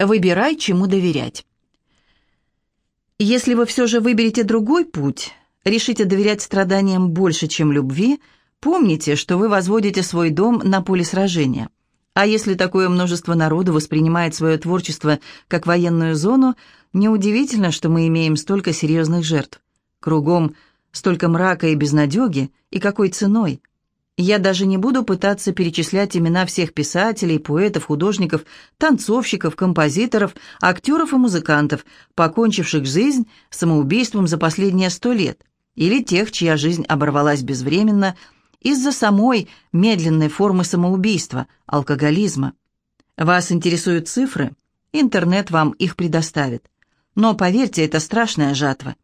Выбирай, чему доверять. Если вы все же выберете другой путь, решите доверять страданиям больше, чем любви, помните, что вы возводите свой дом на поле сражения. А если такое множество народу воспринимает свое творчество как военную зону, неудивительно, что мы имеем столько серьезных жертв. Кругом столько мрака и безнадеги, и какой ценой. Я даже не буду пытаться перечислять имена всех писателей, поэтов, художников, танцовщиков, композиторов, актеров и музыкантов, покончивших жизнь самоубийством за последние сто лет, или тех, чья жизнь оборвалась безвременно из-за самой медленной формы самоубийства, алкоголизма. Вас интересуют цифры? Интернет вам их предоставит. Но поверьте, это страшная жатва.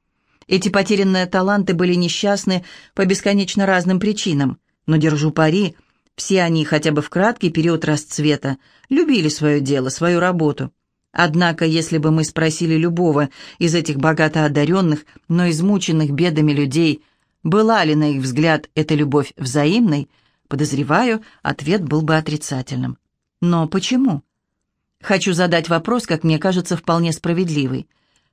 Эти потерянные таланты были несчастны по бесконечно разным причинам – но держу пари, все они хотя бы в краткий период расцвета любили свое дело, свою работу. Однако, если бы мы спросили любого из этих богато одаренных, но измученных бедами людей, была ли на их взгляд эта любовь взаимной, подозреваю, ответ был бы отрицательным. Но почему? Хочу задать вопрос, как мне кажется, вполне справедливый.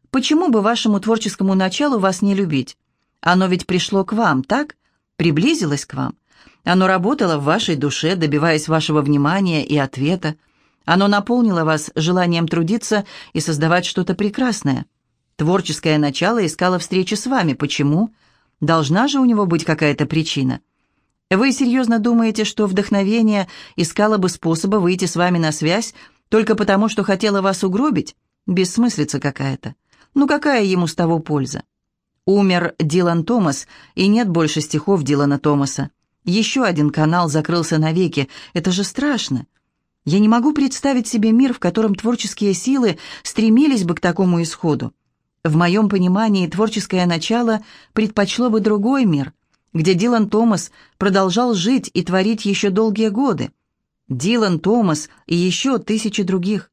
Почему бы вашему творческому началу вас не любить? Оно ведь пришло к вам, так? Приблизилось к вам? Оно работало в вашей душе, добиваясь вашего внимания и ответа. Оно наполнило вас желанием трудиться и создавать что-то прекрасное. Творческое начало искало встречи с вами. Почему? Должна же у него быть какая-то причина. Вы серьезно думаете, что вдохновение искало бы способа выйти с вами на связь только потому, что хотело вас угробить? Бессмыслица какая-то. Ну какая ему с того польза? Умер Дилан Томас, и нет больше стихов Дилана Томаса. Еще один канал закрылся навеки. Это же страшно. Я не могу представить себе мир, в котором творческие силы стремились бы к такому исходу. В моем понимании творческое начало предпочло бы другой мир, где Дилан Томас продолжал жить и творить еще долгие годы. Дилан Томас и еще тысячи других.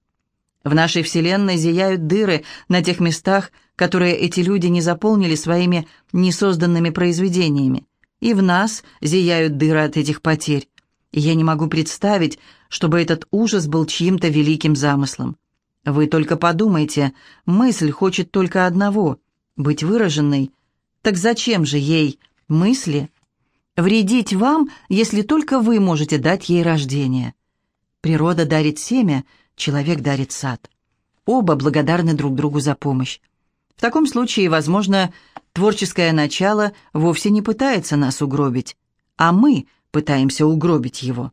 В нашей Вселенной зияют дыры на тех местах, которые эти люди не заполнили своими несозданными произведениями и в нас зияют дыры от этих потерь. И я не могу представить, чтобы этот ужас был чьим-то великим замыслом. Вы только подумайте, мысль хочет только одного — быть выраженной. Так зачем же ей мысли? Вредить вам, если только вы можете дать ей рождение. Природа дарит семя, человек дарит сад. Оба благодарны друг другу за помощь. В таком случае, возможно, творческое начало вовсе не пытается нас угробить, а мы пытаемся угробить его.